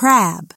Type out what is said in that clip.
crab.